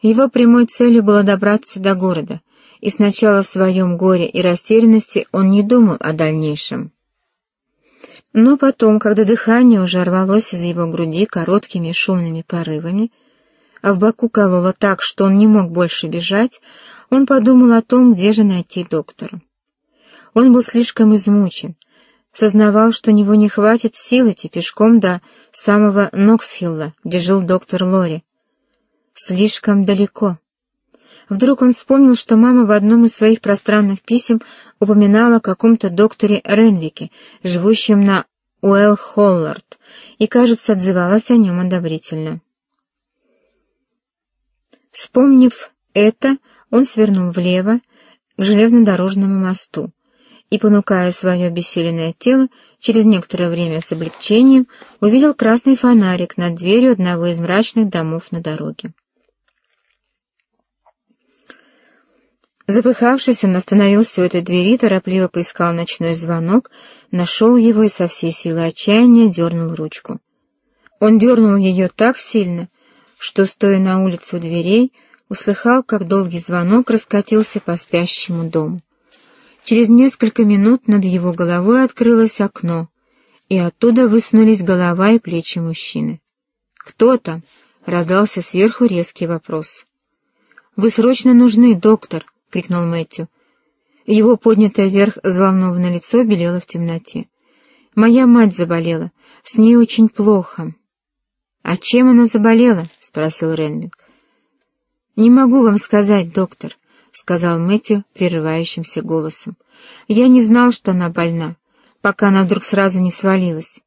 Его прямой целью было добраться до города, и сначала в своем горе и растерянности он не думал о дальнейшем. Но потом, когда дыхание уже рвалось из его груди короткими шумными порывами, а в боку кололо так, что он не мог больше бежать, он подумал о том, где же найти доктора. Он был слишком измучен, сознавал, что у него не хватит сил идти пешком до самого Ноксхилла, где жил доктор Лори. Слишком далеко. Вдруг он вспомнил, что мама в одном из своих пространных писем упоминала о каком-то докторе Ренвике, живущем на Уэлл-Холлард, и, кажется, отзывалась о нем одобрительно. Вспомнив это, он свернул влево к железнодорожному мосту и, понукая свое обессиленное тело, через некоторое время с облегчением увидел красный фонарик над дверью одного из мрачных домов на дороге. Запыхавшись, он остановился у этой двери, торопливо поискал ночной звонок, нашел его и со всей силы отчаяния дернул ручку. Он дернул ее так сильно, что, стоя на улице у дверей, услыхал, как долгий звонок раскатился по спящему дому. Через несколько минут над его головой открылось окно, и оттуда высунулись голова и плечи мужчины. «Кто там?» — раздался сверху резкий вопрос. «Вы срочно нужны, доктор!» — крикнул Мэтью. Его поднятое вверх взволнованное лицо белело в темноте. «Моя мать заболела. С ней очень плохо». «А чем она заболела?» — спросил Ренвик. «Не могу вам сказать, доктор», — сказал Мэтью прерывающимся голосом. «Я не знал, что она больна, пока она вдруг сразу не свалилась.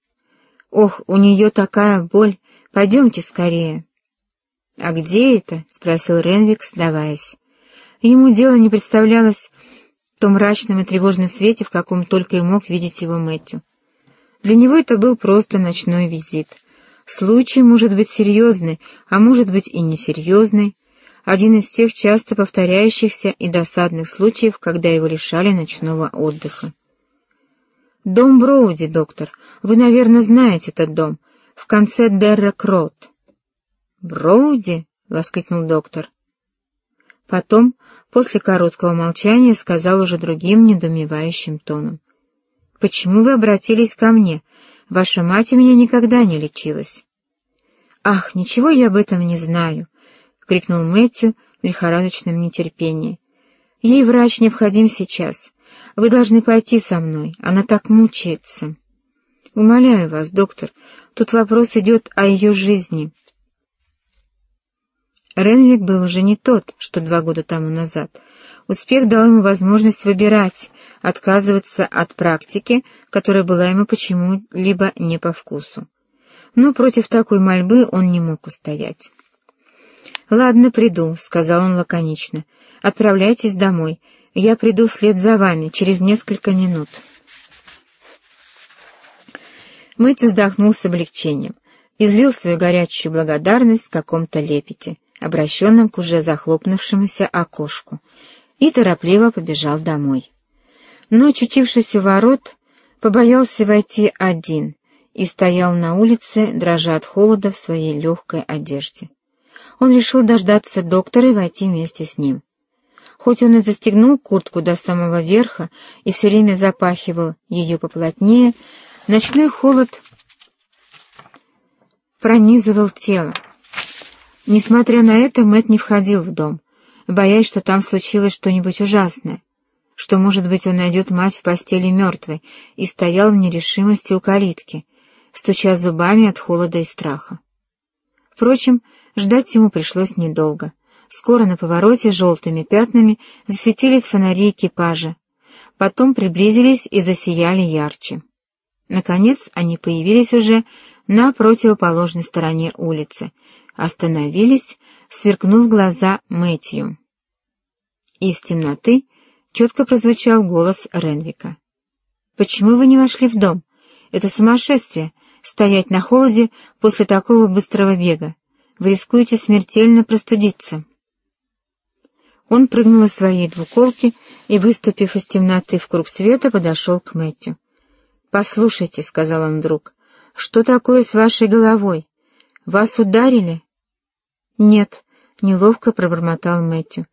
Ох, у нее такая боль. Пойдемте скорее». «А где это?» — спросил Ренвик, сдаваясь. Ему дело не представлялось в том мрачном и тревожном свете, в каком только и мог видеть его Мэтью. Для него это был просто ночной визит. Случай может быть серьезный, а может быть и несерьезный. Один из тех часто повторяющихся и досадных случаев, когда его лишали ночного отдыха. «Дом Броуди, доктор. Вы, наверное, знаете этот дом. В конце Дерра Крот». «Броуди?» — воскликнул доктор. Потом, после короткого молчания, сказал уже другим недоумевающим тоном. «Почему вы обратились ко мне? Ваша мать у меня никогда не лечилась». «Ах, ничего я об этом не знаю», — крикнул Мэтью в лихорадочном нетерпении. «Ей врач необходим сейчас. Вы должны пойти со мной. Она так мучается». «Умоляю вас, доктор, тут вопрос идет о ее жизни». Ренвик был уже не тот, что два года тому назад. Успех дал ему возможность выбирать, отказываться от практики, которая была ему почему-либо не по вкусу. Но против такой мольбы он не мог устоять. «Ладно, приду», — сказал он лаконично. «Отправляйтесь домой. Я приду вслед за вами через несколько минут». Мэтью вздохнул с облегчением, излил свою горячую благодарность в каком-то лепете обращенном к уже захлопнувшемуся окошку, и торопливо побежал домой. Но, очутившись у ворот, побоялся войти один и стоял на улице, дрожа от холода в своей легкой одежде. Он решил дождаться доктора и войти вместе с ним. Хоть он и застегнул куртку до самого верха и все время запахивал ее поплотнее, ночной холод пронизывал тело. Несмотря на это, Мэт не входил в дом, боясь, что там случилось что-нибудь ужасное, что, может быть, он найдет мать в постели мертвой, и стоял в нерешимости у калитки, стуча зубами от холода и страха. Впрочем, ждать ему пришлось недолго. Скоро на повороте желтыми пятнами засветились фонари экипажа, потом приблизились и засияли ярче. Наконец они появились уже на противоположной стороне улицы, остановились, сверкнув глаза Мэтью. Из темноты четко прозвучал голос Ренвика. «Почему вы не вошли в дом? Это сумасшествие — стоять на холоде после такого быстрого бега. Вы рискуете смертельно простудиться». Он прыгнул из своей двуколки и, выступив из темноты в круг света, подошел к Мэтью. «Послушайте», — сказал он вдруг, — «что такое с вашей головой? Вас ударили?» «Нет, — неловко пробормотал Мэтью.